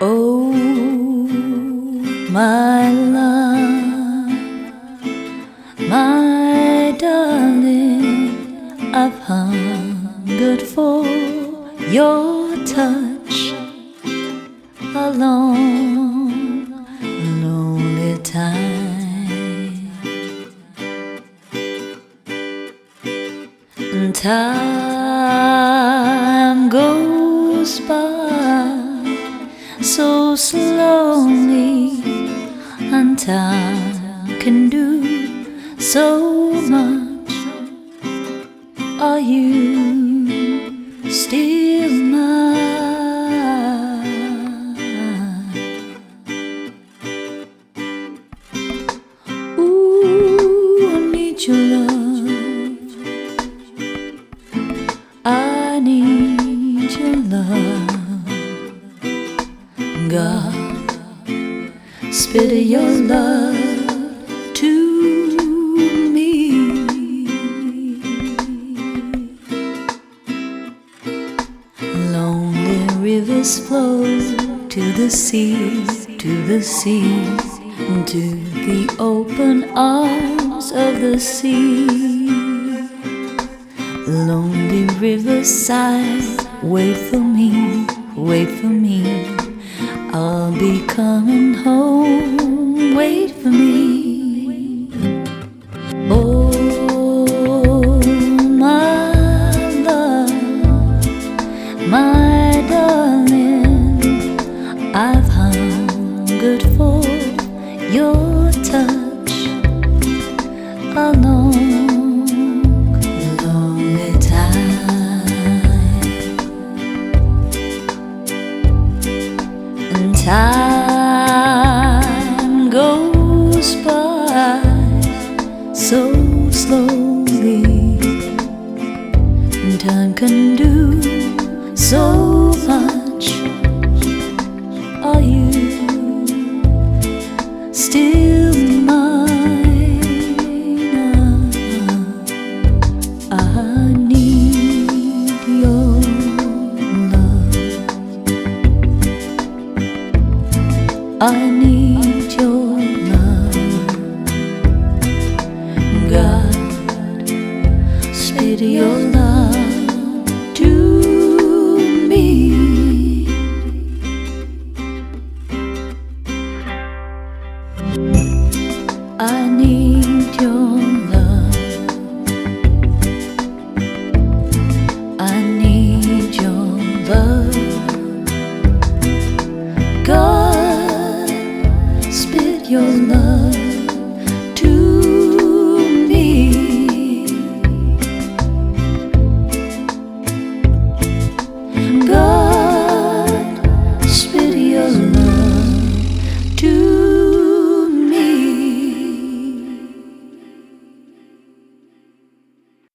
Oh, my love, my darling, I've hungered for your touch a long, lonely time. And time goes by so slowly, and time can do so much. Are you still God, spit your love to me. Lonely rivers flow to the sea, to the sea, to the open arms of the sea. Lonely riverside, wait for me, wait for me. I'll be coming home, wait for me. Oh, my love, my darling, I've hungered for your touch a time goes by so slowly. And time can do so I need your love. God, your love to me. I need your